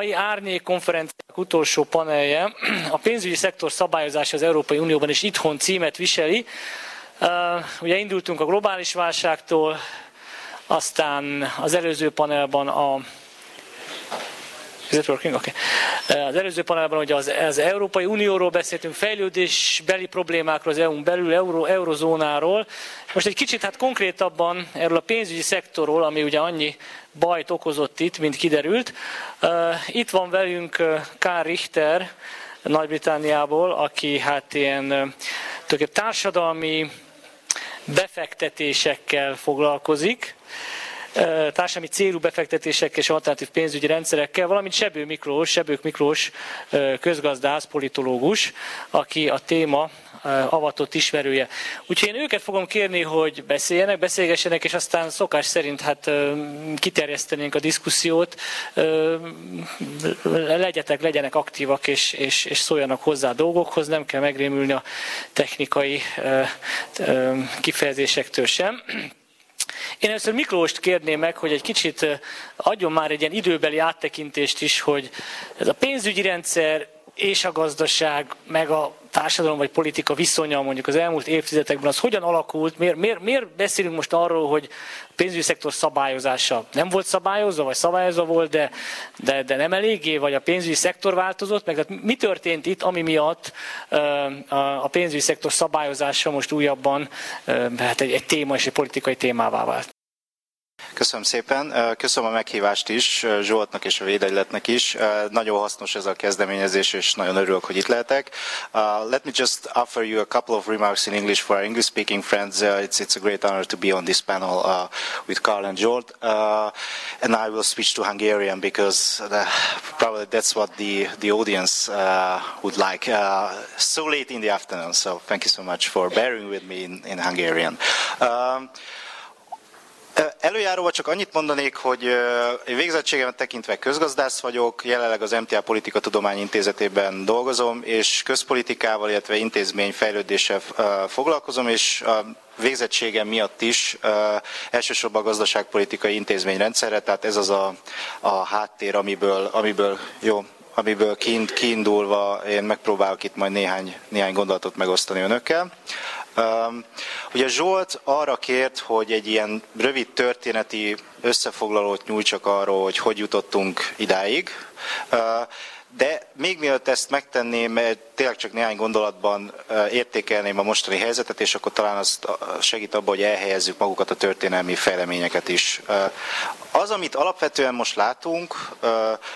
mai árnyék konferenciák utolsó panelje a pénzügyi szektor szabályozása az Európai Unióban és itthon címet viseli. Ugye indultunk a globális válságtól, aztán az előző panelban a Is it working? Okay. Az előző panelben ugye az, az Európai Unióról beszéltünk, fejlődésbeli problémákról, az EU-n belül, euró, eurozónáról. Most egy kicsit hát konkrétabban erről a pénzügyi szektorról, ami ugye annyi bajt okozott itt, mint kiderült. Itt van velünk K. Richter, Nagy-Britániából, aki hát ilyen társadalmi befektetésekkel foglalkozik, társadalmi célú befektetésekkel és alternatív pénzügyi rendszerekkel, valamint Sebő Miklós, Sebők Miklós közgazdász, politológus, aki a téma avatott ismerője. Úgyhogy én őket fogom kérni, hogy beszéljenek, beszélgessenek, és aztán szokás szerint hát kiterjesztenénk a diszkusziót. Legyetek, legyenek aktívak, és, és, és szóljanak hozzá a dolgokhoz, nem kell megrémülni a technikai kifejezésektől sem. Én először Miklóst kérném meg, hogy egy kicsit adjon már egy ilyen időbeli áttekintést is, hogy ez a pénzügyi rendszer és a gazdaság, meg a társadalom vagy politika viszonya mondjuk az elmúlt évtizedekben az hogyan alakult, miért, miért, miért beszélünk most arról, hogy a pénzügyi szektor szabályozása nem volt szabályozva, vagy szabályozva volt, de, de, de nem eléggé, vagy a pénzügyi szektor változott, meg tehát mi történt itt, ami miatt a pénzügyi szektor szabályozása most újabban hát egy, egy téma és egy politikai témává vált. Köszönöm szépen. Köszönöm a meghívást is Zsoltnak és a Védegyletnek is. Nagyon hasznos ez a kezdeményezés, és nagyon örülök, hogy itt lehetek. Uh, let me just offer you a couple of remarks in English for our English-speaking friends. Uh, it's, it's a great honor to be on this panel uh, with Carl and Zsolt. Uh, and I will switch to Hungarian because the, probably that's what the, the audience uh, would like. Uh, so late in the afternoon, so thank you so much for bearing with me in, in Hungarian. Um, Előjáróval csak annyit mondanék, hogy végzettségemet tekintve közgazdász vagyok, jelenleg az MTA Politika Tudomány Intézetében dolgozom, és közpolitikával, illetve intézményfejlődéssel foglalkozom, és a végzettségem miatt is elsősorban a gazdaságpolitikai intézményrendszerre, tehát ez az a, a háttér, amiből, amiből jó, amiből kiindulva én megpróbálok itt majd néhány, néhány gondolatot megosztani önökkel. Ugye Zsolt arra kért, hogy egy ilyen rövid történeti összefoglalót nyújtsak arról, hogy hogy jutottunk idáig. De még mielőtt ezt megtenném, tényleg csak néhány gondolatban értékelném a mostani helyzetet, és akkor talán azt segít abban, hogy elhelyezzük magukat a történelmi fejleményeket is. Az, amit alapvetően most látunk,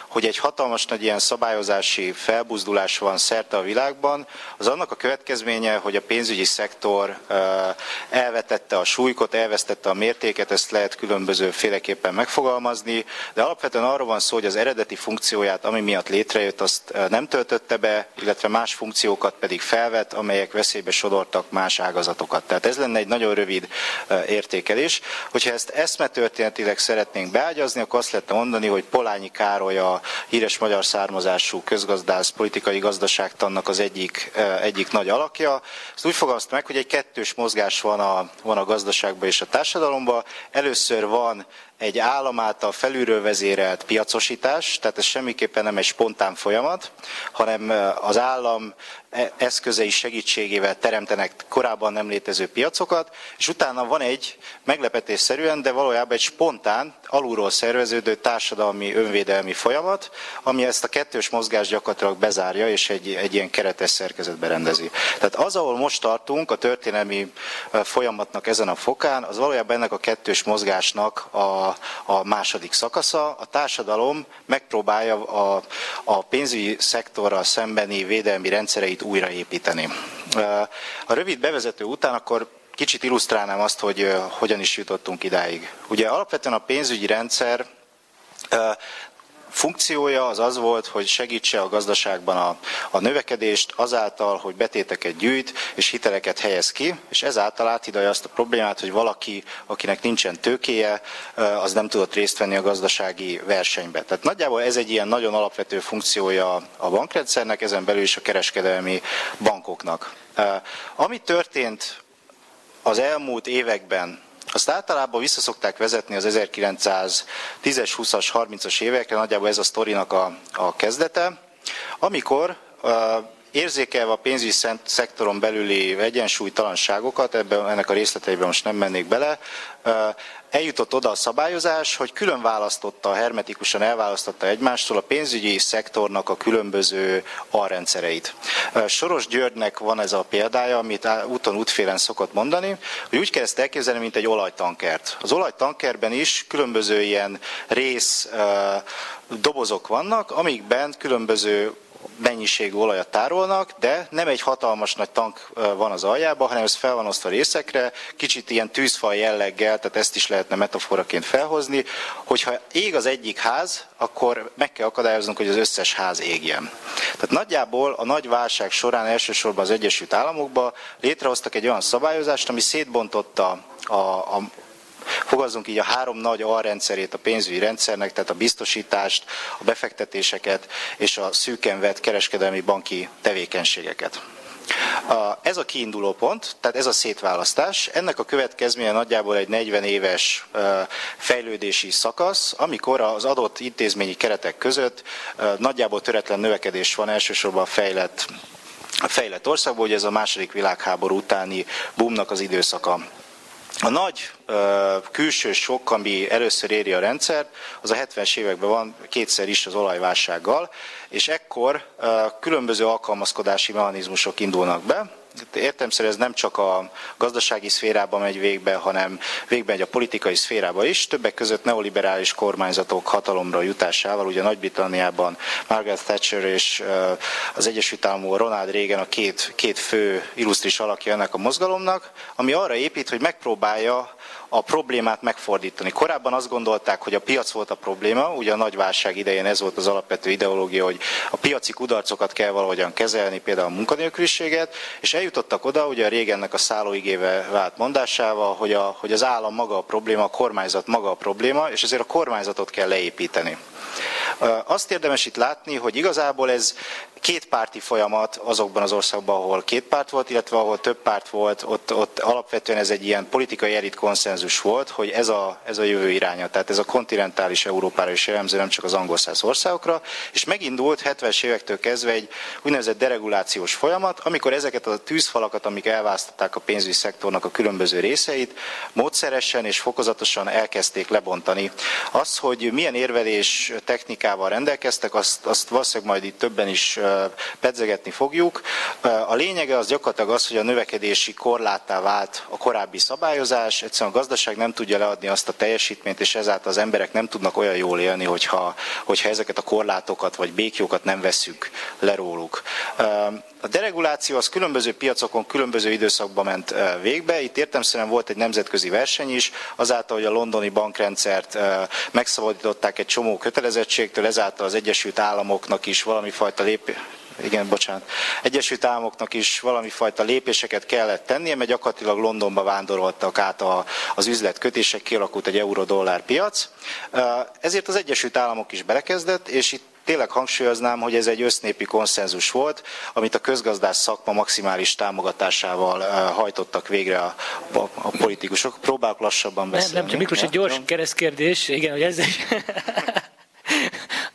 hogy egy hatalmas nagy ilyen szabályozási felbuzdulás van szerte a világban, az annak a következménye, hogy a pénzügyi szektor elvetette a súlykot, elvesztette a mértéket, ezt lehet különböző féleképpen megfogalmazni, de alapvetően arról van szó, hogy az eredeti funkcióját, ami miatt létrejött, azt nem töltötte be, illetve más funkciókat pedig felvett, amelyek veszélybe sodortak más ágazatokat. Tehát ez lenne egy nagyon rövid értékelés. Hogyha ezt eszmetörténetileg szeretnénk beágyazni, akkor azt lehetne mondani, hogy Polányi Károly a híres magyar származású közgazdász, politikai gazdaságtannak az egyik, egyik nagy alakja. Ezt úgy fogalmazta meg, hogy egy kettős mozgás van a, van a gazdaságban és a társadalomban. Először van egy állam által felülről vezérelt piacosítás, tehát ez semmiképpen nem egy spontán folyamat, hanem az állam eszközei segítségével teremtenek korábban nem létező piacokat, és utána van egy meglepetésszerűen, de valójában egy spontán, alulról szerveződő társadalmi önvédelmi folyamat, ami ezt a kettős mozgást gyakorlatilag bezárja, és egy, egy ilyen keretes szerkezetbe rendezi. Tehát az, ahol most tartunk a történelmi folyamatnak ezen a fokán, az valójában ennek a kettős mozgásnak a a, második szakasza. A társadalom megpróbálja a, a pénzügyi szektorral szembeni védelmi rendszereit újraépíteni. A rövid bevezető után akkor kicsit illusztrálnám azt, hogy hogyan is jutottunk idáig. Ugye alapvetően a pénzügyi rendszer funkciója az az volt, hogy segítse a gazdaságban a, a növekedést azáltal, hogy betéteket gyűjt és hiteleket helyez ki, és ezáltal áthidalja azt a problémát, hogy valaki, akinek nincsen tőkéje, az nem tudott részt venni a gazdasági versenybe. Tehát nagyjából ez egy ilyen nagyon alapvető funkciója a bankrendszernek, ezen belül is a kereskedelmi bankoknak. Ami történt az elmúlt években azt általában visszaszokták vezetni az 1910-es, 20-as, 30-as évekre, nagyjából ez a sztorinak a, a kezdete, amikor érzékelve a pénzügyi szektoron belüli egyensúlytalanságokat, ebben, ennek a részleteiben most nem mennék bele, eljutott oda a szabályozás, hogy külön választotta, hermetikusan elválasztotta egymástól a pénzügyi szektornak a különböző alrendszereit. Soros Györgynek van ez a példája, amit úton útfélen szokott mondani, hogy úgy kell ezt elképzelni, mint egy olajtankert. Az olajtankerben is különböző ilyen rész dobozok vannak, amikben különböző mennyiségű olajat tárolnak, de nem egy hatalmas nagy tank van az aljában, hanem ez fel van osztva részekre, kicsit ilyen tűzfal jelleggel, tehát ezt is lehetne metaforaként felhozni, hogyha ég az egyik ház, akkor meg kell akadályoznunk, hogy az összes ház égjen. Tehát nagyjából a nagy válság során elsősorban az Egyesült Államokban létrehoztak egy olyan szabályozást, ami szétbontotta a, a fogazzunk így a három nagy alrendszerét a pénzügyi rendszernek, tehát a biztosítást, a befektetéseket és a szűken vett kereskedelmi banki tevékenységeket. Ez a kiinduló pont, tehát ez a szétválasztás. Ennek a következménye nagyjából egy 40 éves fejlődési szakasz, amikor az adott intézményi keretek között nagyjából töretlen növekedés van elsősorban a fejlett, a fejlett országból, hogy ez a második világháború utáni boomnak az időszaka. A nagy uh, külső sok, ami először éri a rendszer, az a 70-es években van kétszer is az olajválsággal, és ekkor uh, különböző alkalmazkodási mechanizmusok indulnak be, értemszerű ez nem csak a gazdasági szférában megy végbe, hanem végbe megy a politikai szférába is, többek között neoliberális kormányzatok hatalomra jutásával, ugye Nagy-Britanniában Margaret Thatcher és az Egyesült Államok Ronald Reagan a két, két fő illusztris alakja ennek a mozgalomnak, ami arra épít, hogy megpróbálja a problémát megfordítani. Korábban azt gondolták, hogy a piac volt a probléma, ugye a nagy válság idején ez volt az alapvető ideológia, hogy a piaci kudarcokat kell valahogyan kezelni, például a munkanélküliséget, és eljutottak oda, ugye a régennek a szállóigéve vált mondásával, hogy, a, hogy az állam maga a probléma, a kormányzat maga a probléma, és ezért a kormányzatot kell leépíteni. Azt érdemes itt látni, hogy igazából ez kétpárti folyamat azokban az országban, ahol két párt volt, illetve ahol több párt volt, ott, ott alapvetően ez egy ilyen politikai elit konszenzus volt, hogy ez a, ez a jövő iránya, tehát ez a kontinentális Európára is jellemző, nem csak az angol száz országokra, és megindult 70-es évektől kezdve egy úgynevezett deregulációs folyamat, amikor ezeket a tűzfalakat, amik elválasztották a pénzügyi szektornak a különböző részeit, módszeresen és fokozatosan elkezdték lebontani. Az, hogy milyen érvelés technikával rendelkeztek, azt, azt valószínűleg majd itt többen is pedzegetni fogjuk. A lényege az gyakorlatilag az, hogy a növekedési korláttá vált a korábbi szabályozás, egyszerűen a gazdaság nem tudja leadni azt a teljesítményt, és ezáltal az emberek nem tudnak olyan jól élni, hogyha, hogyha ezeket a korlátokat vagy békjókat nem veszük le róluk. A dereguláció az különböző piacokon különböző időszakban ment végbe. Itt értemszerűen volt egy nemzetközi verseny is, azáltal, hogy a londoni bankrendszert megszabadították egy csomó kötelezettségtől, ezáltal az Egyesült Államoknak is valami fajta lép, igen, bocsánat, Egyesült Államoknak is valami fajta lépéseket kellett tennie, mert gyakorlatilag Londonba vándoroltak át a, az üzletkötések, kialakult egy euró-dollár piac. Ezért az Egyesült Államok is belekezdett, és itt tényleg hangsúlyoznám, hogy ez egy össznépi konszenzus volt, amit a közgazdász szakma maximális támogatásával hajtottak végre a, a, a politikusok. Próbálok lassabban beszélni. Nem, nem csak Miklós, egy gyors keresztkérdés, igen, hogy ez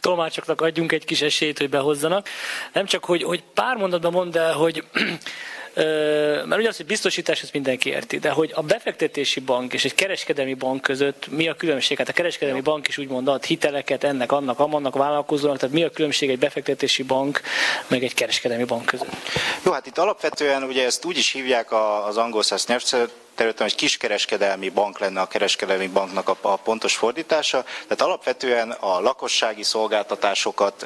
tolmácsoknak adjunk egy kis esélyt, hogy behozzanak. Nem csak, hogy, hogy pár mondatban mondd el, hogy mert ugye az, hogy biztosítás, ezt mindenki érti, de hogy a befektetési bank és egy kereskedelmi bank között mi a különbség? Hát a kereskedelmi bank is úgymond ad hiteleket ennek, annak, amannak vállalkozónak, tehát mi a különbség egy befektetési bank meg egy kereskedelmi bank között? Jó, hát itt alapvetően ugye ezt úgy is hívják az angol száz területen, hogy kiskereskedelmi bank lenne a kereskedelmi banknak a, a pontos fordítása. Tehát alapvetően a lakossági szolgáltatásokat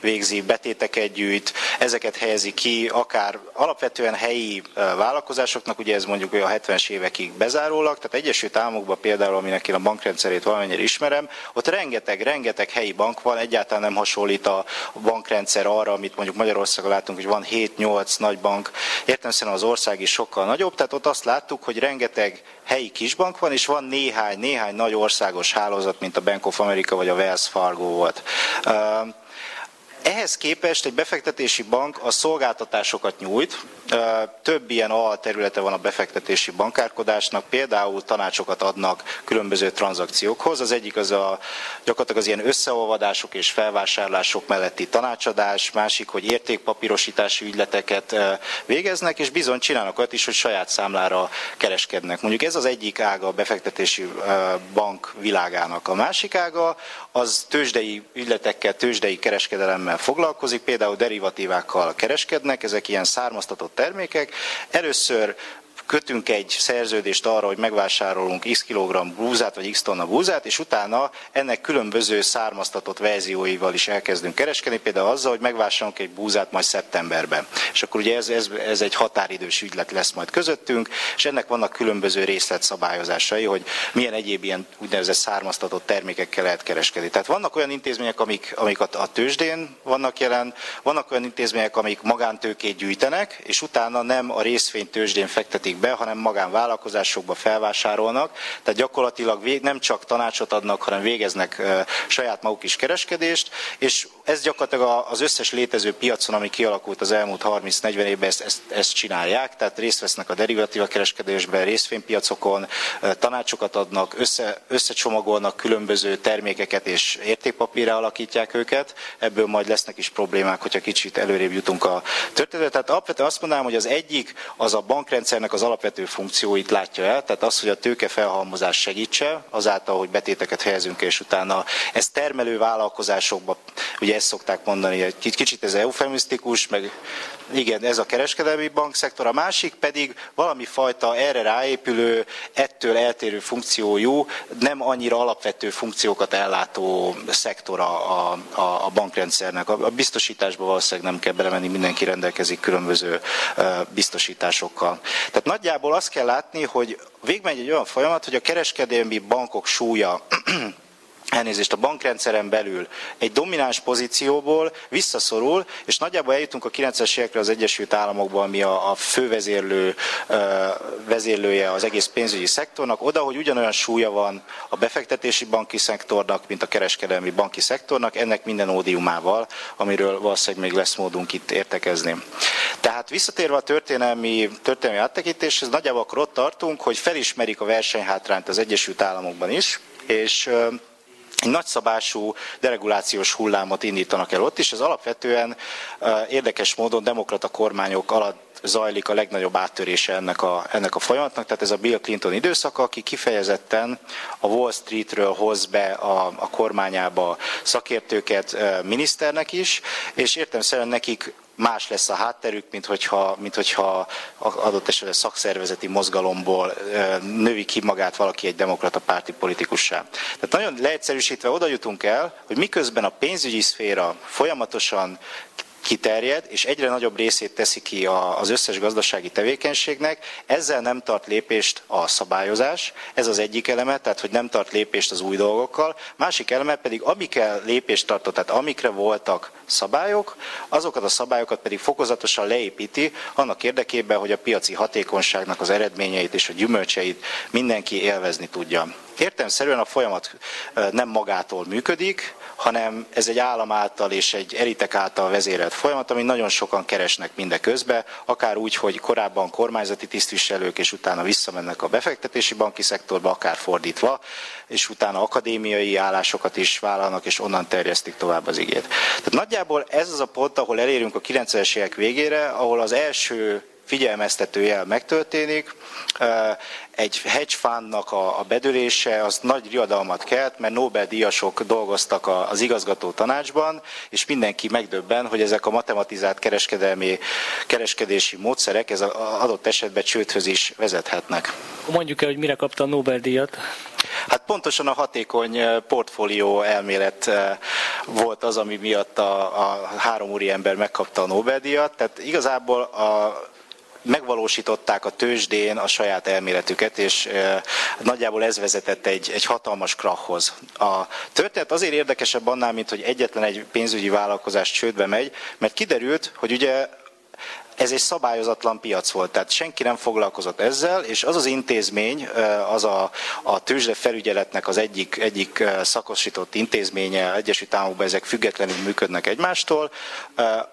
végzi, betéteket gyűjt, ezeket helyezi ki, akár alapvetően helyi vállalkozásoknak, ugye ez mondjuk a 70-es évekig bezárólag, tehát Egyesült Államokban például, aminek én a bankrendszerét valamennyire ismerem, ott rengeteg, rengeteg helyi bank van, egyáltalán nem hasonlít a bankrendszer arra, amit mondjuk Magyarországon látunk, hogy van 7-8 nagy bank, értelemszerűen az ország is sokkal nagyobb, tehát ott azt láttuk, hogy rengeteg helyi kisbank van, és van néhány, néhány nagy országos hálózat, mint a Bank of America vagy a Wells Fargo volt. Ehhez képest egy befektetési bank a szolgáltatásokat nyújt, több ilyen al területe van a befektetési bankárkodásnak, például tanácsokat adnak különböző tranzakciókhoz. Az egyik az a, gyakorlatilag az ilyen összeolvadások és felvásárlások melletti tanácsadás, másik, hogy értékpapírosítási ügyleteket végeznek, és bizony csinálnak olyat is, hogy saját számlára kereskednek. Mondjuk ez az egyik ága a befektetési bank világának. A másik ága az tőzsdei ügyletekkel, tőzsdei kereskedelemmel foglalkozik, például derivatívákkal kereskednek, ezek ilyen származtatott termékek. Először kötünk egy szerződést arra, hogy megvásárolunk x kilogramm búzát, vagy x tonna búzát, és utána ennek különböző származtatott verzióival is elkezdünk kereskedni, például azzal, hogy megvásárolunk egy búzát majd szeptemberben. És akkor ugye ez, ez, ez egy határidős ügylet lesz majd közöttünk, és ennek vannak különböző részletszabályozásai, hogy milyen egyéb ilyen úgynevezett származtatott termékekkel lehet kereskedni. Tehát vannak olyan intézmények, amik, amik a, a tőzsdén vannak jelen, vannak olyan intézmények, amik magántőkét gyűjtenek, és utána nem a részvény tőzsdén fektetik be, hanem magánvállalkozásokba felvásárolnak, tehát gyakorlatilag nem csak tanácsot adnak, hanem végeznek saját maguk is kereskedést, és ez gyakorlatilag az összes létező piacon, ami kialakult az elmúlt 30-40 évben, ezt, ezt, ezt csinálják, tehát részt vesznek a derivatíva kereskedésben, részvénypiacokon, tanácsokat adnak, össze, összecsomagolnak különböző termékeket és értékpapírra alakítják őket, ebből majd lesznek is problémák, hogyha kicsit előrébb jutunk a történetet. Tehát alapvetően azt mondanám, hogy az egyik az a bankrendszernek az alapvető funkcióit látja el, tehát az, hogy a tőke felhalmozás segítse, azáltal, hogy betéteket helyezünk, és utána ez termelő vállalkozásokba, ugye ezt szokták mondani, egy kicsit ez eufemisztikus, meg igen, ez a kereskedelmi bankszektor, a másik pedig valami fajta erre ráépülő, ettől eltérő funkciójú, nem annyira alapvető funkciókat ellátó szektor a, a, a bankrendszernek. A, a biztosításba valószínűleg nem kell belemenni, mindenki rendelkezik különböző biztosításokkal. Tehát nagyjából azt kell látni, hogy végmegy egy olyan folyamat, hogy a kereskedelmi bankok súlya elnézést a bankrendszeren belül egy domináns pozícióból visszaszorul, és nagyjából eljutunk a 90-es évekre az Egyesült Államokban, ami a, a fővezérlő vezérlője az egész pénzügyi szektornak, oda, hogy ugyanolyan súlya van a befektetési banki szektornak, mint a kereskedelmi banki szektornak, ennek minden ódiumával, amiről valószínűleg még lesz módunk itt értekezni. Tehát visszatérve a történelmi, történelmi áttekintéshez, nagyjából akkor ott tartunk, hogy felismerik a versenyhátrányt az Egyesült Államokban is, és egy nagyszabású deregulációs hullámot indítanak el ott is. Ez alapvetően érdekes módon demokrata kormányok alatt zajlik a legnagyobb áttörése ennek a, ennek a folyamatnak, tehát ez a Bill Clinton időszaka, aki kifejezetten a Wall Streetről hoz be a, a kormányába szakértőket miniszternek is, és értelmszerűen nekik más lesz a hátterük, mint hogyha, mint hogyha adott esetben szakszervezeti mozgalomból növi ki magát valaki egy demokrata párti politikussá. Tehát nagyon leegyszerűsítve oda jutunk el, hogy miközben a pénzügyi szféra folyamatosan kiterjed, és egyre nagyobb részét teszi ki az összes gazdasági tevékenységnek, ezzel nem tart lépést a szabályozás, ez az egyik eleme, tehát hogy nem tart lépést az új dolgokkal, másik eleme pedig amikkel lépést tartott, tehát amikre voltak szabályok, azokat a szabályokat pedig fokozatosan leépíti, annak érdekében, hogy a piaci hatékonyságnak az eredményeit és a gyümölcseit mindenki élvezni tudja. Értelmszerűen a folyamat nem magától működik, hanem ez egy állam által és egy elitek által vezérelt folyamat, amit nagyon sokan keresnek mindeközben, akár úgy, hogy korábban kormányzati tisztviselők, és utána visszamennek a befektetési banki szektorba, akár fordítva, és utána akadémiai állásokat is vállalnak, és onnan terjesztik tovább az igét. Tehát nagyjából ez az a pont, ahol elérünk a 90-es évek végére, ahol az első figyelmeztető jel megtörténik, egy hedge fundnak a, a bedőlése az nagy riadalmat kelt, mert Nobel-díjasok dolgoztak az igazgató tanácsban, és mindenki megdöbben, hogy ezek a matematizált kereskedelmi, kereskedési módszerek ez adott esetben csődhöz is vezethetnek. Mondjuk el, hogy mire kapta a Nobel-díjat? Hát pontosan a hatékony portfólió elmélet volt az, ami miatt a, a három úri ember megkapta a Nobel-díjat. Tehát igazából a megvalósították a tőzsdén a saját elméletüket, és nagyjából ez vezetett egy, egy hatalmas krachhoz. A történet azért érdekesebb annál, mint hogy egyetlen egy pénzügyi vállalkozás csődbe megy, mert kiderült, hogy ugye ez egy szabályozatlan piac volt, tehát senki nem foglalkozott ezzel, és az az intézmény, az a, a tőzsde felügyeletnek az egyik, egyik szakosított intézménye, Egyesült Államokban ezek függetlenül működnek egymástól,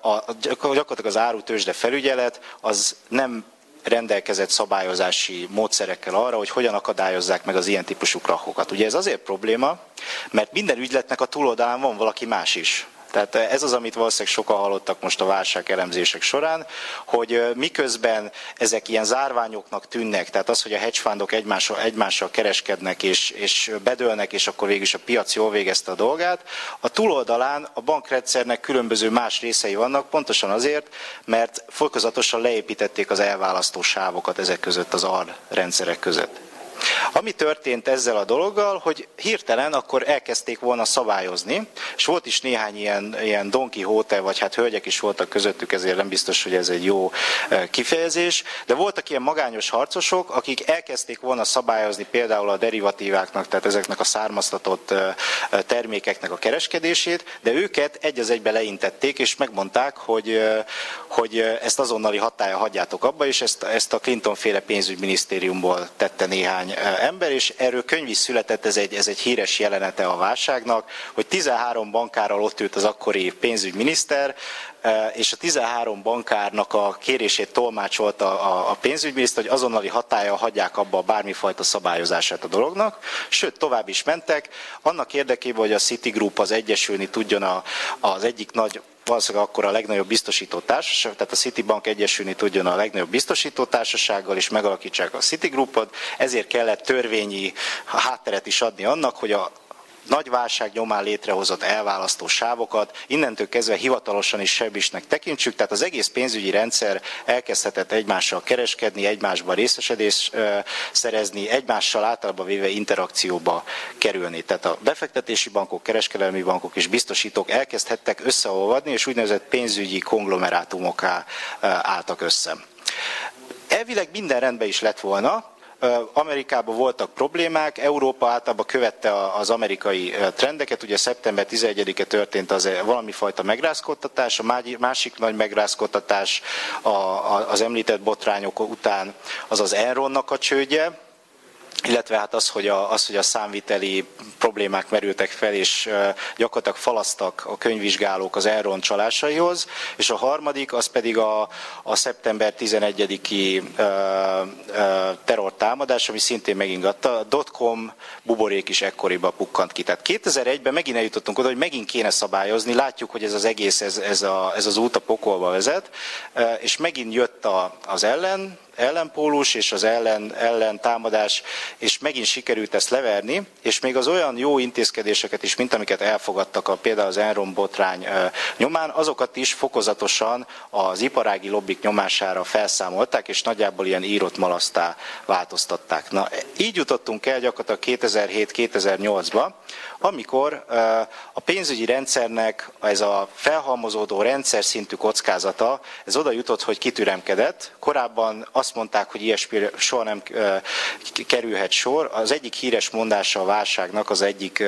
a, gyakorlatilag az áru tőzsde felügyelet az nem rendelkezett szabályozási módszerekkel arra, hogy hogyan akadályozzák meg az ilyen típusú krachokat. Ugye ez azért probléma, mert minden ügyletnek a túloldalán van valaki más is. Tehát ez az, amit valószínűleg sokan hallottak most a válság elemzések során, hogy miközben ezek ilyen zárványoknak tűnnek, tehát az, hogy a hedge fundok egymással, egymással kereskednek és, és bedőlnek, és akkor végül a piac jól végezte a dolgát, a túloldalán a bankrendszernek különböző más részei vannak, pontosan azért, mert fokozatosan leépítették az elválasztó sávokat ezek között az AR rendszerek között. Ami történt ezzel a dologgal, hogy hirtelen akkor elkezdték volna szabályozni, és volt is néhány ilyen, ilyen Don Quixote, vagy hát hölgyek is voltak közöttük, ezért nem biztos, hogy ez egy jó kifejezés, de voltak ilyen magányos harcosok, akik elkezdték volna szabályozni például a derivatíváknak, tehát ezeknek a származtatott termékeknek a kereskedését, de őket egy az egybe leintették, és megmondták, hogy, hogy ezt azonnali hatája hagyjátok abba, és ezt, ezt a Clinton féle pénzügyminisztériumból tette néhány néhány ember, és erről könyv is született, ez egy, ez egy híres jelenete a válságnak, hogy 13 bankárral ott ült az akkori pénzügyminiszter, és a 13 bankárnak a kérését tolmácsolta a, pénzügyminiszter, hogy azonnali hatája hagyják abba bármifajta szabályozását a dolognak, sőt tovább is mentek, annak érdekében, hogy a Citigroup az egyesülni tudjon a, az egyik nagy valószínűleg akkor a legnagyobb biztosító társaság, tehát a Citibank egyesülni tudjon a legnagyobb biztosító társasággal, és megalakítsák a Citigroupot, ezért kellett törvényi hátteret is adni annak, hogy a nagy válság nyomán létrehozott elválasztó sávokat, innentől kezdve hivatalosan is sebisnek tekintsük, tehát az egész pénzügyi rendszer elkezdhetett egymással kereskedni, egymásban részesedést szerezni, egymással általában véve interakcióba kerülni. Tehát a befektetési bankok, kereskedelmi bankok és biztosítók elkezdhettek összeolvadni, és úgynevezett pénzügyi konglomerátumokká álltak össze. Elvileg minden rendben is lett volna, Amerikában voltak problémák, Európa általában követte az amerikai trendeket, ugye szeptember 11-e történt az valami fajta megrázkodtatás, a másik nagy megrázkodtatás az említett botrányok után az az Enronnak a csődje, illetve hát az, hogy a, az, hogy a számviteli problémák merültek fel, és gyakorlatilag falasztak a könyvvizsgálók az Elron csalásaihoz, és a harmadik, az pedig a, a szeptember 11-i terrortámadás, ami szintén megingatta. A dotcom buborék is ekkoriban pukkant ki. Tehát 2001-ben megint eljutottunk oda, hogy megint kéne szabályozni, látjuk, hogy ez az egész, ez, ez, a, ez az út a pokolba vezet, és megint jött a, az ellen, ellenpólus és az ellen, ellen támadás, és megint sikerült ezt leverni, és még az olyan jó intézkedéseket is, mint amiket elfogadtak a, például az Enron botrány nyomán, azokat is fokozatosan az iparági lobbik nyomására felszámolták, és nagyjából ilyen írott malasztá változtatták. Na, így jutottunk el gyakorlatilag 2007-2008-ba, amikor a pénzügyi rendszernek ez a felhalmozódó rendszer szintű kockázata, ez oda jutott, hogy kitüremkedett. Korábban azt mondták, hogy ilyesmi soha nem kerülhet sor. Az egyik híres mondása a válságnak az egyik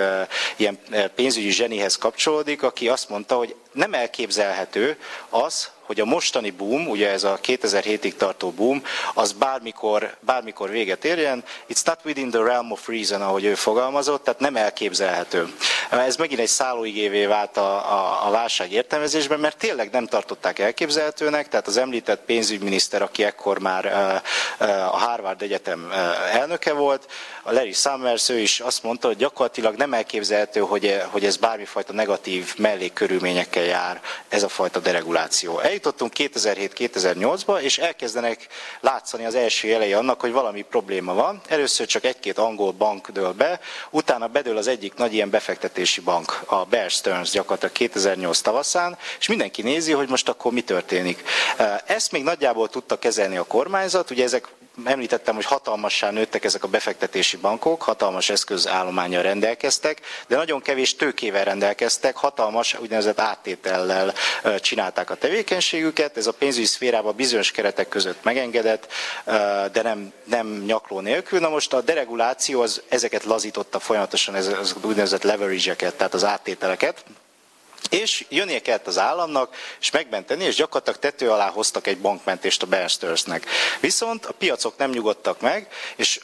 ilyen pénzügyi zsenihez kapcsolódik, aki azt mondta, hogy nem elképzelhető az, hogy a mostani boom, ugye ez a 2007-ig tartó boom, az bármikor, bármikor véget érjen. It's not within the realm of reason, ahogy ő fogalmazott, tehát nem elképzelhető. Ez megint egy szállóigévé vált a, a, a válság értelmezésben, mert tényleg nem tartották elképzelhetőnek, tehát az említett pénzügyminiszter, aki ekkor már a Harvard Egyetem elnöke volt, a Larry Summers, ő is azt mondta, hogy gyakorlatilag nem elképzelhető, hogy, hogy ez bármifajta negatív mellékkörülményekkel jár, ez a fajta dereguláció. Eljutottunk 2007-2008-ba, és elkezdenek látszani az első jelei annak, hogy valami probléma van. Először csak egy-két angol bank dől be, utána bedől az egyik nagy ilyen befektetési bank, a Bear Stearns gyakorlatilag 2008 tavaszán, és mindenki nézi, hogy most akkor mi történik. Ezt még nagyjából tudta kezelni a kormányzat, ugye ezek említettem, hogy hatalmassá nőttek ezek a befektetési bankok, hatalmas eszközállományjal rendelkeztek, de nagyon kevés tőkével rendelkeztek, hatalmas úgynevezett áttétellel csinálták a tevékenységüket. Ez a pénzügyi szférában bizonyos keretek között megengedett, de nem, nem nyakló nélkül. Na most a dereguláció az ezeket lazította folyamatosan, ez az úgynevezett leverage-eket, tehát az áttételeket, És jönnie kellett az államnak, és megmenteni, és gyakorlatilag tető alá hoztak egy bankmentést a Bear. Viszont a piacok nem nyugodtak meg, és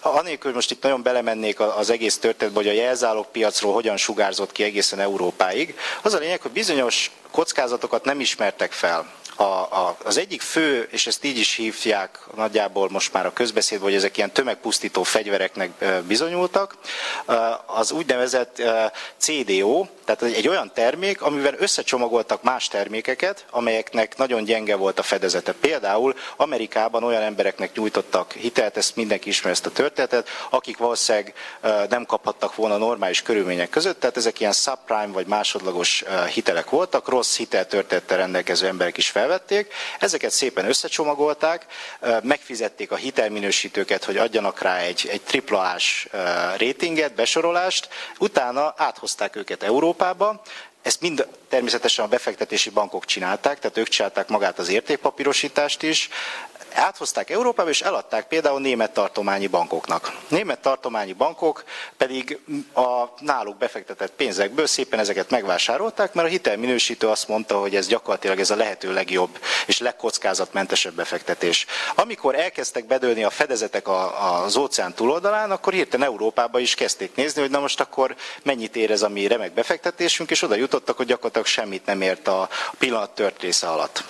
anélkül, hogy most itt nagyon belemennék az egész történetbe, hogy a jelzálog piacról hogyan sugárzott ki egészen Európáig, az a lényeg, hogy bizonyos kockázatokat nem ismertek fel a, a, az egyik fő, és ezt így is hívják nagyjából most már a közbeszéd, hogy ezek ilyen tömegpusztító fegyvereknek bizonyultak, az úgynevezett CDO, tehát egy olyan termék, amivel összecsomagoltak más termékeket, amelyeknek nagyon gyenge volt a fedezete. Például Amerikában olyan embereknek nyújtottak hitelt, ezt mindenki ismer ezt a történetet, akik valószínűleg nem kaphattak volna normális körülmények között, tehát ezek ilyen subprime vagy másodlagos hitelek voltak, rossz hiteltörténettel rendelkező emberek is fel felvették, ezeket szépen összecsomagolták, megfizették a hitelminősítőket, hogy adjanak rá egy, egy triplás rétinget, besorolást, utána áthozták őket Európába, ezt mind természetesen a befektetési bankok csinálták, tehát ők csinálták magát az értékpapírosítást is, áthozták Európába, és eladták például német tartományi bankoknak. Német tartományi bankok pedig a náluk befektetett pénzekből szépen ezeket megvásárolták, mert a hitelminősítő azt mondta, hogy ez gyakorlatilag ez a lehető legjobb és legkockázatmentesebb befektetés. Amikor elkezdtek bedőlni a fedezetek az óceán túloldalán, akkor hirtelen Európába is kezdték nézni, hogy na most akkor mennyit ér ez a mi remek befektetésünk, és oda jutottak, hogy gyakorlatilag semmit nem ért a pillanat tört része alatt.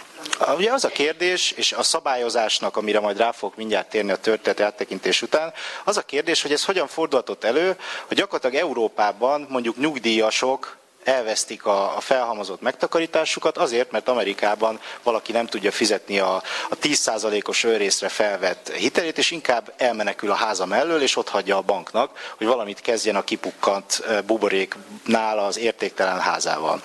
Ugye az a kérdés, és a szabályozásnak, amire majd rá fogok mindjárt térni a történet áttekintés után, az a kérdés, hogy ez hogyan fordulhatott elő, hogy gyakorlatilag Európában mondjuk nyugdíjasok elvesztik a, a felhalmozott megtakarításukat azért, mert Amerikában valaki nem tudja fizetni a, a 10%-os őrészre felvett hitelét, és inkább elmenekül a háza mellől, és ott hagyja a banknak, hogy valamit kezdjen a kipukkant buboréknál az értéktelen házával.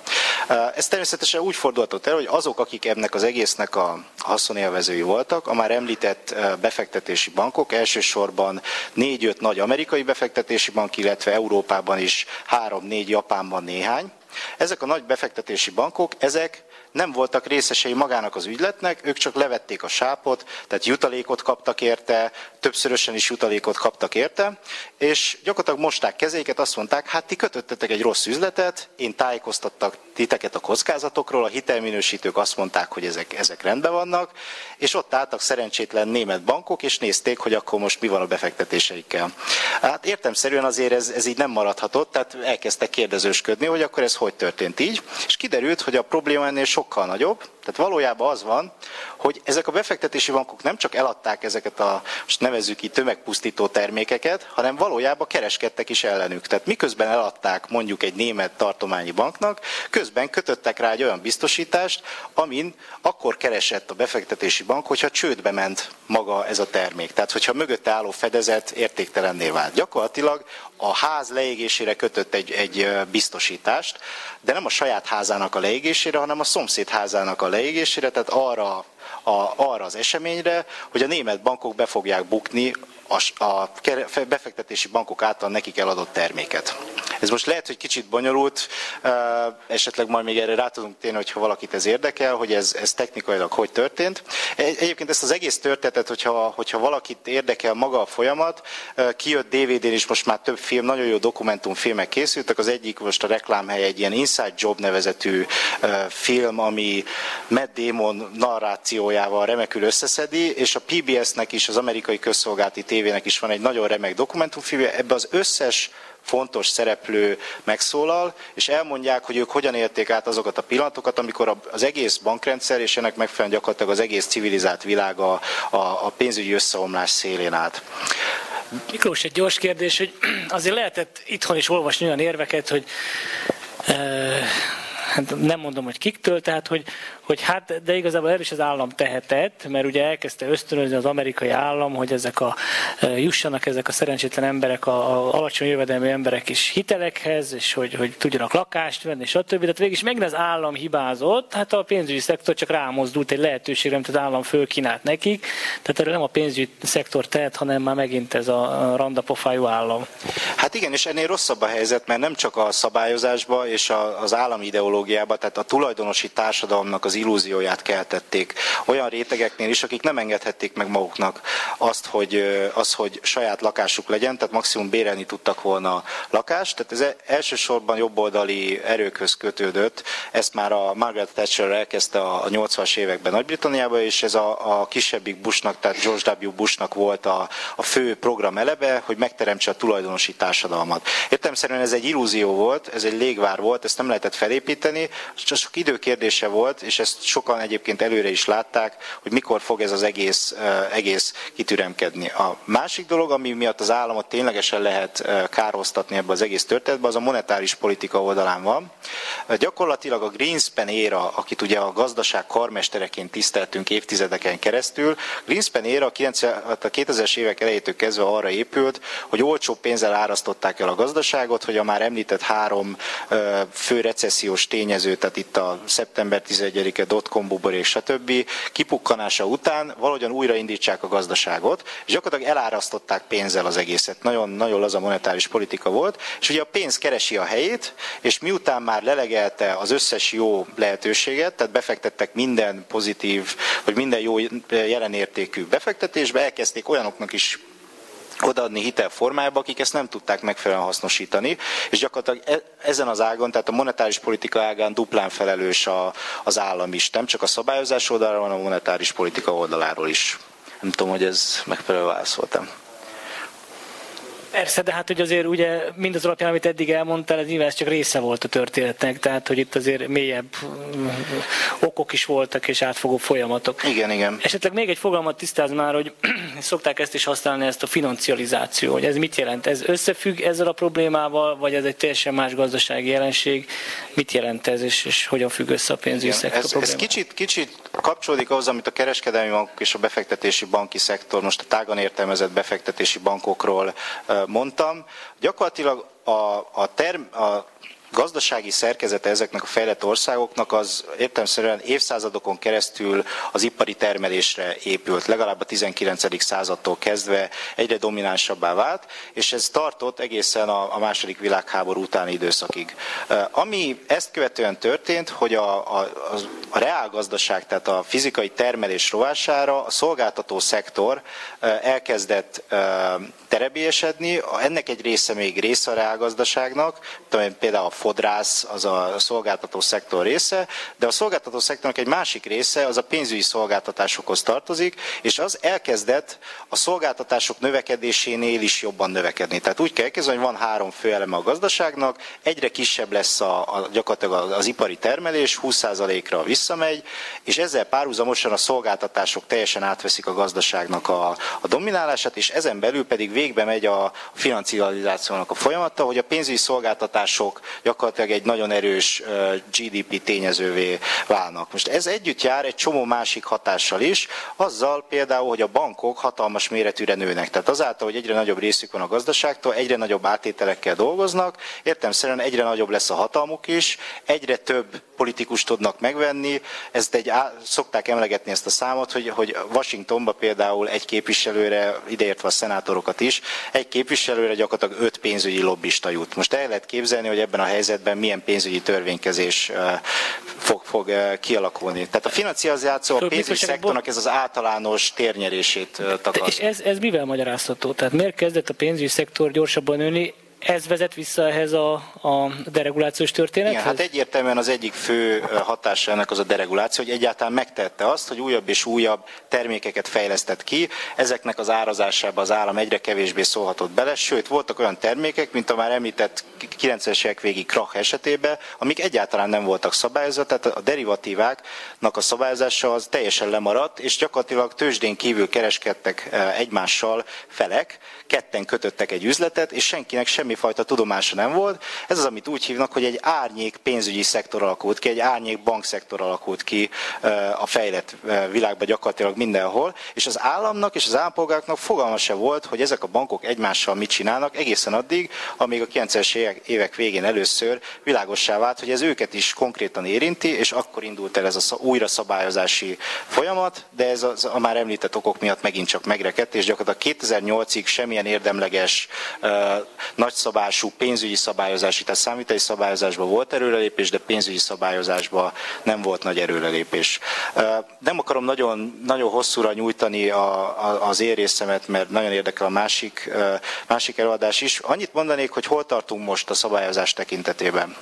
Ez természetesen úgy fordulhatott el, hogy azok, akik ennek az egésznek a haszonélvezői voltak, a már említett befektetési bankok, elsősorban négy-öt nagy amerikai befektetési bank, illetve Európában is három-négy Japánban néhány, ezek a nagy befektetési bankok, ezek nem voltak részesei magának az ügyletnek, ők csak levették a sápot, tehát jutalékot kaptak érte, többszörösen is jutalékot kaptak érte, és gyakorlatilag mosták kezeiket, azt mondták, hát ti kötöttetek egy rossz üzletet, én tájékoztattak titeket a kockázatokról, a hitelminősítők azt mondták, hogy ezek, ezek rendben vannak, és ott álltak szerencsétlen német bankok, és nézték, hogy akkor most mi van a befektetéseikkel. Hát értemszerűen azért ez, ez így nem maradhatott, tehát elkezdtek kérdezősködni, hogy akkor ez hogy történt így, és kiderült, hogy a probléma ennél sokkal nagyobb, tehát valójában az van, hogy ezek a befektetési bankok nem csak eladták ezeket a, most nevezzük így tömegpusztító termékeket, hanem valójában kereskedtek is ellenük. Tehát miközben eladták mondjuk egy német tartományi banknak, közben kötöttek rá egy olyan biztosítást, amin akkor keresett a befektetési bank, hogyha csődbe ment maga ez a termék. Tehát, hogyha mögötte álló fedezet értéktelenné vált. Gyakorlatilag a ház leégésére kötött egy, egy biztosítást, de nem a saját házának a leégésére, hanem a szomszéd házának a leégésére, tehát arra, a, arra az eseményre, hogy a német bankok be fogják bukni a, a befektetési bankok által nekik eladott terméket. Ez most lehet, hogy kicsit bonyolult, esetleg majd még erre rá tudunk térni, hogyha valakit ez érdekel, hogy ez, ez technikailag hogy történt. Egyébként ezt az egész történetet, hogyha, hogyha valakit érdekel maga a folyamat, kijött DVD-n is most már több film, nagyon jó dokumentumfilmek készültek. Az egyik most a reklámhely egy ilyen Inside Job nevezetű film, ami Matt Damon narrációjával remekül összeszedi, és a PBS-nek is, az amerikai közszolgálati tévének is van egy nagyon remek dokumentumfilmje, ebbe az összes fontos szereplő megszólal, és elmondják, hogy ők hogyan élték át azokat a pillanatokat, amikor az egész bankrendszer és ennek megfelelően gyakorlatilag az egész civilizált világ a, a, a pénzügyi összeomlás szélén állt. Miklós, egy gyors kérdés, hogy azért lehetett itthon is olvasni olyan érveket, hogy e, hát nem mondom, hogy kiktől, tehát hogy hogy hát, de igazából erős az állam tehetett, mert ugye elkezdte ösztönözni az amerikai állam, hogy ezek a, e, jussanak ezek a szerencsétlen emberek, a, a alacsony jövedelmű emberek is hitelekhez, és hogy, hogy tudjanak lakást venni, stb. Tehát végig is megint az állam hibázott, hát a pénzügyi szektor csak rámozdult egy lehetőségre, amit az állam fölkínált nekik, tehát erre nem a pénzügyi szektor tehet, hanem már megint ez a randapofájú állam. Hát igen, és ennél rosszabb a helyzet, mert nem csak a szabályozásba és az állami ideológia ideológiába, tehát a tulajdonosi társadalomnak az illúzióját keltették olyan rétegeknél is, akik nem engedhették meg maguknak azt, hogy, az, hogy saját lakásuk legyen, tehát maximum bérelni tudtak volna lakást. Tehát ez elsősorban jobboldali erőkhöz kötődött. Ezt már a Margaret Thatcher elkezdte a 80-as években Nagy-Britanniában, és ez a, a kisebbik Bushnak, tehát George W. Bushnak volt a, a fő program eleve, hogy megteremtse a tulajdonosi társadalmat. Értelemszerűen ez egy illúzió volt, ez egy légvár volt, ezt nem lehetett felépíteni, csak sok idő kérdése volt, és ezt sokan egyébként előre is látták, hogy mikor fog ez az egész, egész kitüremkedni. A másik dolog, ami miatt az államot ténylegesen lehet kárhoztatni ebbe az egész történetbe, az a monetáris politika oldalán van. Gyakorlatilag a Greenspan éra, akit ugye a gazdaság karmestereként tiszteltünk évtizedeken keresztül, Greenspan éra a 2000-es évek elejétől kezdve arra épült, hogy olcsó pénzzel árasztották el a gazdaságot, hogy a már említett három fő recessziós tényező, tehát itt a szeptember 11-e dotcom buborék, stb. kipukkanása után valahogyan újraindítsák a gazdaságot, és gyakorlatilag elárasztották pénzzel az egészet. Nagyon, nagyon laza monetáris politika volt, és ugye a pénz keresi a helyét, és miután már lelegelte az összes jó lehetőséget, tehát befektettek minden pozitív, vagy minden jó jelenértékű befektetésbe, elkezdték olyanoknak is odaadni hitel formájába, akik ezt nem tudták megfelelően hasznosítani, és gyakorlatilag e, ezen az ágon, tehát a monetáris politika ágán duplán felelős a, az állam is, nem csak a szabályozás oldaláról, hanem a monetáris politika oldaláról is. Nem tudom, hogy ez megfelelő válaszoltam. Persze, de hát hogy azért ugye mindaz alapján, amit eddig elmondtál, ez nyilván ez csak része volt a történetnek, tehát hogy itt azért mélyebb mm, okok is voltak és átfogó folyamatok. Igen, igen. Esetleg még egy fogalmat tisztáz már, hogy szokták ezt is használni, ezt a financializáció, hogy ez mit jelent? Ez összefügg ezzel a problémával, vagy ez egy teljesen más gazdasági jelenség? Mit jelent ez, és, és hogyan függ össze a pénzügyi szektor ez, ez kicsit, kicsit kapcsolódik ahhoz, amit a kereskedelmi bankok és a befektetési banki szektor, most a tágan értelmezett befektetési bankokról mondtam. Gyakorlatilag a, a, term, a gazdasági szerkezete ezeknek a fejlett országoknak az értelemszerűen évszázadokon keresztül az ipari termelésre épült, legalább a 19. századtól kezdve egyre dominánsabbá vált, és ez tartott egészen a, a második világháború utáni időszakig. Ami ezt követően történt, hogy a, a, a reálgazdaság, tehát a fizikai termelés rovására a szolgáltató szektor elkezdett terebélyesedni, ennek egy része még része a reálgazdaságnak, például a fodrász az a szolgáltató szektor része, de a szolgáltató szektornak egy másik része az a pénzügyi szolgáltatásokhoz tartozik, és az elkezdett a szolgáltatások növekedésénél is jobban növekedni. Tehát úgy kell kezdeni, hogy van három fő eleme a gazdaságnak, egyre kisebb lesz a, a gyakorlatilag az ipari termelés, 20%-ra visszamegy, és ezzel párhuzamosan a szolgáltatások teljesen átveszik a gazdaságnak a, a dominálását, és ezen belül pedig végbe megy a financializációnak a folyamata, hogy a pénzügyi szolgáltatások gyakorlatilag egy nagyon erős GDP tényezővé válnak. Most ez együtt jár egy csomó másik hatással is, azzal például, hogy a bankok hatalmas méretűre nőnek. Tehát azáltal, hogy egyre nagyobb részük van a gazdaságtól, egyre nagyobb átételekkel dolgoznak, értelmszerűen egyre nagyobb lesz a hatalmuk is, egyre több politikus tudnak megvenni. Ezt egy, szokták emlegetni ezt a számot, hogy, hogy Washingtonban például egy képviselőre, ideértve a szenátorokat is, egy képviselőre gyakorlatilag öt pénzügyi lobbista jut. Most el lehet képzelni, hogy ebben a helyzetben milyen pénzügyi törvénykezés fog, fog kialakulni. Tehát a financializáció a pénzügyi szektornak ez az általános térnyerését takar. És ez, ez mivel magyarázható? Tehát miért kezdett a pénzügyi szektor gyorsabban nőni? Ez vezet vissza ehhez a, a deregulációs történethez? Igen, hát egyértelműen az egyik fő hatása ennek az a dereguláció, hogy egyáltalán megtette azt, hogy újabb és újabb termékeket fejlesztett ki, ezeknek az árazásába az állam egyre kevésbé szólhatott bele, sőt voltak olyan termékek, mint a már említett 90-es évek végi krach esetében, amik egyáltalán nem voltak szabályozva, tehát a derivatíváknak a szabályozása az teljesen lemaradt, és gyakorlatilag tőzsdén kívül kereskedtek egymással felek, ketten kötöttek egy üzletet, és senkinek semmifajta tudomása nem volt. Ez az, amit úgy hívnak, hogy egy árnyék pénzügyi szektor alakult ki, egy árnyék bankszektor alakult ki a fejlett világban gyakorlatilag mindenhol, és az államnak és az állampolgároknak fogalma se volt, hogy ezek a bankok egymással mit csinálnak, egészen addig, amíg a 90-es évek végén először világossá vált, hogy ez őket is konkrétan érinti, és akkor indult el ez a újra szabályozási folyamat, de ez az, a már említett okok miatt megint csak megrekedt, és gyakorlatilag 2008-ig semmilyen érdemleges nagy nagyszabású pénzügyi szabályozási, tehát számíteli szabályozásban volt erőrelépés, de pénzügyi szabályozásban nem volt nagy erőrelépés. Nem akarom nagyon, nagyon hosszúra nyújtani a, a, az én részemet, mert nagyon érdekel a másik, másik előadás is. Annyit mondanék, hogy hol tartunk most a szabályozás tekintetében.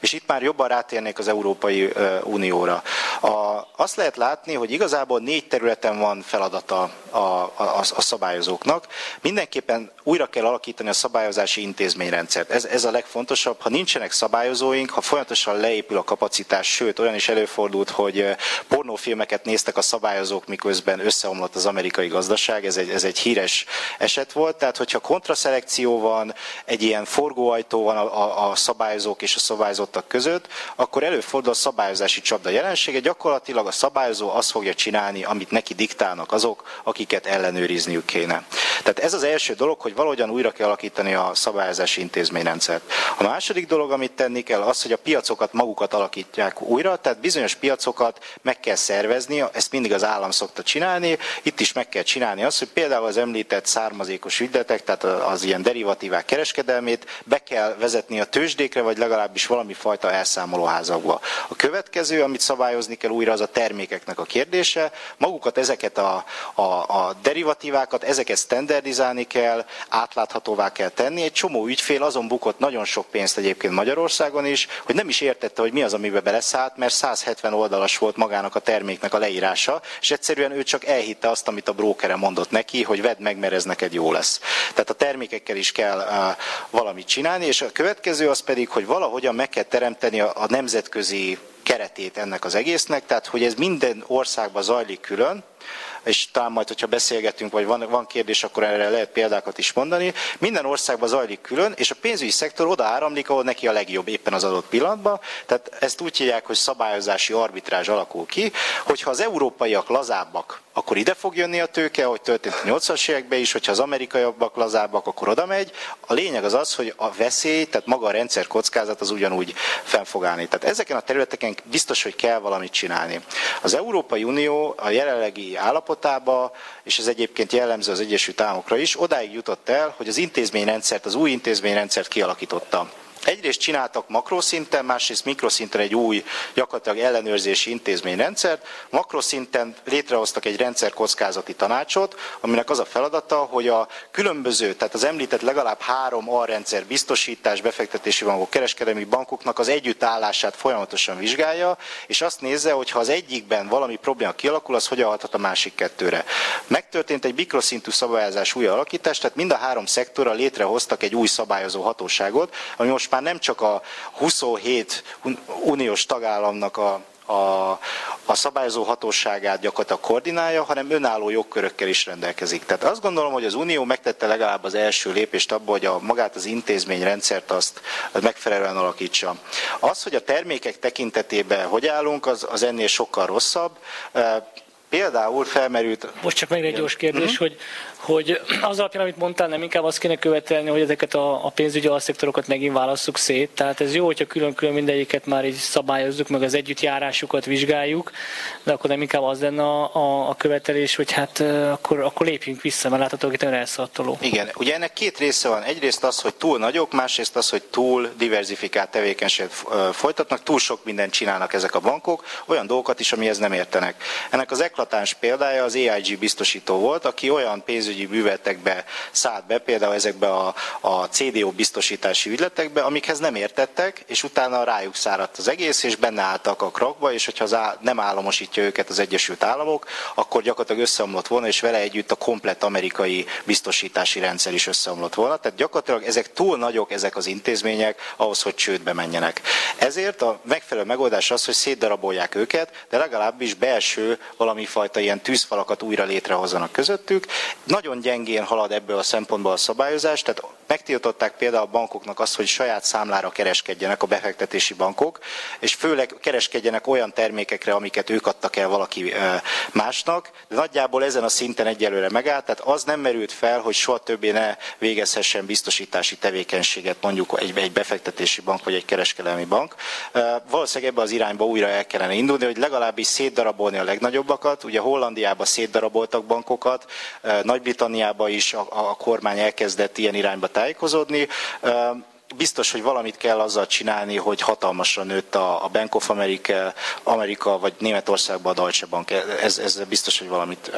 És itt már jobban rátérnék az Európai Unióra. A, azt lehet látni, hogy igazából négy területen van feladata a, a, a szabályozóknak. Mindenképpen újra kell alakítani a szabályozási intézményrendszert. Ez, ez a legfontosabb. Ha nincsenek szabályozóink, ha folyamatosan leépül a kapacitás, sőt olyan is előfordult, hogy pornófilmeket néztek a szabályozók, miközben összeomlott az amerikai gazdaság, ez egy, ez egy híres eset volt. Tehát, hogyha kontraszelekció van, egy ilyen forgóajtó van a, a, a szabályozók és a szabályozottak között, akkor előfordul a szabályozási csapda jelensége. Gyakorlatilag a szabályozó azt fogja csinálni, amit neki diktálnak azok, akiket ellenőrizniük kéne. Tehát ez az első dolog, hogy valahogyan újra kell alakítani a szabályozási intézményrendszert. A második dolog, amit tenni kell, az, hogy a piacokat magukat alakítják újra, tehát bizonyos piacokat meg kell szervezni, ezt mindig az állam szokta csinálni, itt is meg kell csinálni azt, hogy például az említett származékos ügyletek, tehát az ilyen derivatívák kereskedelmét be kell vezetni a tőzsdékre, vagy legalábbis valami fajta elszámolóházakba. A következő, amit szabályozni kell újra, az a termékeknek a kérdése. Magukat ezeket a, a, a derivatívákat, ezeket standardizálni kell, átláthatóvá kell tenni. Egy csomó ügyfél azon bukott nagyon sok pénzt egyébként Magyarországon is, hogy nem is értette, hogy mi az, amiben beleszállt, mert 170 oldalas volt magának a terméknek a leírása, és egyszerűen ő csak elhitte azt, amit a brókere mondott neki, hogy vedd meg, mert ez neked jó lesz. Tehát a termékekkel is kell uh, valamit csinálni, és a következő az pedig, hogy valahogyan meg kell teremteni a, a nemzetközi keretét ennek az egésznek, tehát hogy ez minden országban zajlik külön, és talán majd, hogyha beszélgetünk, vagy van, van kérdés, akkor erre lehet példákat is mondani. Minden országban zajlik külön, és a pénzügyi szektor oda áramlik, ahol neki a legjobb éppen az adott pillanatban. Tehát ezt úgy hívják, hogy szabályozási arbitrázs alakul ki, hogyha az európaiak lazábbak, akkor ide fog jönni a tőke, ahogy történt a 80-as években is, hogyha az amerikaiak lazábbak, akkor oda megy. A lényeg az az, hogy a veszély, tehát maga a rendszer kockázat az ugyanúgy fenn fog állni. Tehát ezeken a területeken biztos, hogy kell valamit csinálni. Az Európai Unió a jelenlegi állapotába, és ez egyébként jellemző az Egyesült Államokra is, odáig jutott el, hogy az intézményrendszert, az új intézményrendszert kialakította. Egyrészt csináltak makroszinten, másrészt mikroszinten egy új, gyakorlatilag ellenőrzési intézményrendszert. Makroszinten létrehoztak egy rendszerkockázati tanácsot, aminek az a feladata, hogy a különböző, tehát az említett legalább három alrendszer biztosítás, befektetési bankok, kereskedelmi bankoknak az együttállását folyamatosan vizsgálja, és azt nézze, hogy ha az egyikben valami probléma kialakul, az hogyan hathat a másik kettőre. Megtörtént egy mikroszintű szabályozás új alakítás, tehát mind a három szektorra létrehoztak egy új szabályozó hatóságot, ami most már nem csak a 27 uniós tagállamnak a a, a szabályozó hatóságát gyakorlatilag koordinálja, hanem önálló jogkörökkel is rendelkezik. Tehát azt gondolom, hogy az Unió megtette legalább az első lépést abba, hogy a, magát az intézményrendszert azt megfelelően alakítsa. Az, hogy a termékek tekintetében hogy állunk, az, az ennél sokkal rosszabb. Például felmerült... Most csak meg egy gyors kérdés, uh-huh. hogy hogy az alapján, amit mondtál, nem inkább azt kéne követelni, hogy ezeket a, a pénzügyi alszektorokat megint válasszuk szét. Tehát ez jó, hogyha külön-külön mindegyiket már így szabályozzuk, meg az együttjárásukat vizsgáljuk, de akkor nem inkább az lenne a, a, a követelés, hogy hát akkor, akkor lépjünk vissza, mert láthatók itt elszartoló. Igen, ugye ennek két része van. Egyrészt az, hogy túl nagyok, másrészt az, hogy túl diversifikált tevékenységet folytatnak, túl sok mindent csinálnak ezek a bankok, olyan dolgokat is, amihez nem értenek. Ennek az eklatáns példája az AIG biztosító volt, aki olyan pénz pénzügyi műveletekbe szállt be, például ezekbe a, a CDO biztosítási ügyletekbe, amikhez nem értettek, és utána rájuk száradt az egész, és benne álltak a krakba, és hogyha az á, nem államosítja őket az Egyesült Államok, akkor gyakorlatilag összeomlott volna, és vele együtt a komplet amerikai biztosítási rendszer is összeomlott volna. Tehát gyakorlatilag ezek túl nagyok, ezek az intézmények, ahhoz, hogy csődbe menjenek. Ezért a megfelelő megoldás az, hogy szétdarabolják őket, de legalábbis belső valami fajta ilyen tűzfalakat újra létrehozzanak közöttük. Nagyon gyengén halad ebből a szempontból a szabályozás, tehát megtiltották például a bankoknak azt, hogy saját számlára kereskedjenek a befektetési bankok, és főleg kereskedjenek olyan termékekre, amiket ők adtak el valaki másnak, de nagyjából ezen a szinten egyelőre megállt, tehát az nem merült fel, hogy soha többé ne végezhessen biztosítási tevékenységet mondjuk egy, egy befektetési bank vagy egy kereskedelmi bank. Valószínűleg ebbe az irányba újra el kellene indulni, hogy legalábbis szétdarabolni a legnagyobbakat. Ugye Hollandiában szétdaraboltak bankokat, nagy britanniában is a, a kormány elkezdett ilyen irányba tájékozódni biztos, hogy valamit kell azzal csinálni, hogy hatalmasra nőtt a, Bank of America, Amerika vagy Németországban a Deutsche Bank. Ez, ez biztos, hogy valamit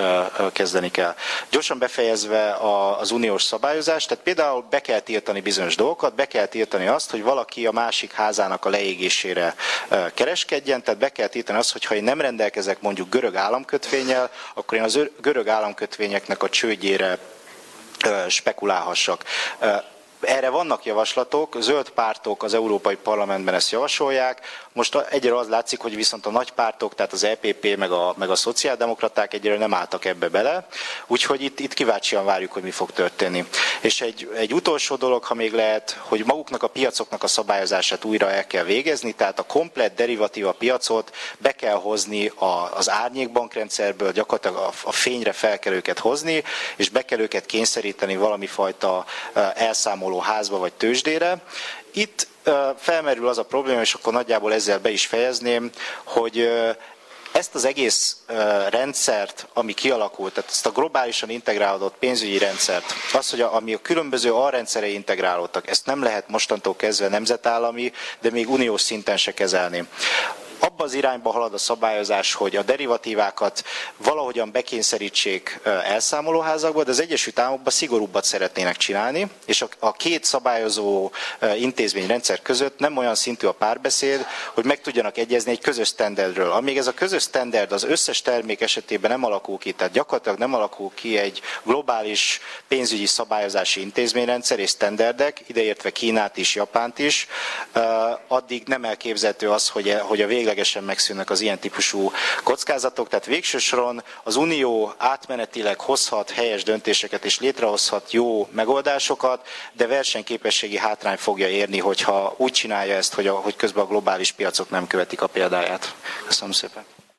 kezdeni kell. Gyorsan befejezve az uniós szabályozást, tehát például be kell tiltani bizonyos dolgokat, be kell tiltani azt, hogy valaki a másik házának a leégésére kereskedjen, tehát be kell tiltani azt, hogy ha én nem rendelkezek mondjuk görög államkötvényel, akkor én az görög államkötvényeknek a csődjére spekulálhassak. Erre vannak javaslatok, zöld pártok az Európai Parlamentben ezt javasolják, most egyre az látszik, hogy viszont a nagy pártok, tehát az EPP meg a, meg a szociáldemokraták egyre nem álltak ebbe bele, úgyhogy itt, itt kíváncsian várjuk, hogy mi fog történni. És egy, egy utolsó dolog, ha még lehet, hogy maguknak a piacoknak a szabályozását újra el kell végezni, tehát a komplet derivatíva piacot be kell hozni a, az árnyékbankrendszerből, gyakorlatilag a, a fényre fel kell őket hozni, és be kell őket kényszeríteni valami fajta elszámoló házba vagy tőzsdére. Itt felmerül az a probléma, és akkor nagyjából ezzel be is fejezném, hogy ezt az egész rendszert, ami kialakult, tehát ezt a globálisan integrálódott pénzügyi rendszert, az, hogy a, ami a különböző alrendszerei integrálódtak, ezt nem lehet mostantól kezdve nemzetállami, de még uniós szinten se kezelni abba az irányba halad a szabályozás, hogy a derivatívákat valahogyan bekényszerítsék elszámolóházakba, de az Egyesült Államokban szigorúbbat szeretnének csinálni, és a két szabályozó intézményrendszer között nem olyan szintű a párbeszéd, hogy meg tudjanak egyezni egy közös standardről. Amíg ez a közös standard az összes termék esetében nem alakul ki, tehát gyakorlatilag nem alakul ki egy globális pénzügyi szabályozási intézményrendszer és standardek, ideértve Kínát is, Japánt is, addig nem elképzelhető az, hogy a végleges véglegesen megszűnnek az ilyen típusú kockázatok. Tehát végső soron az Unió átmenetileg hozhat helyes döntéseket és létrehozhat jó megoldásokat, de versenyképességi hátrány fogja érni, hogyha úgy csinálja ezt, hogy, a, hogy közben a globális piacok nem követik a példáját. Köszönöm szépen.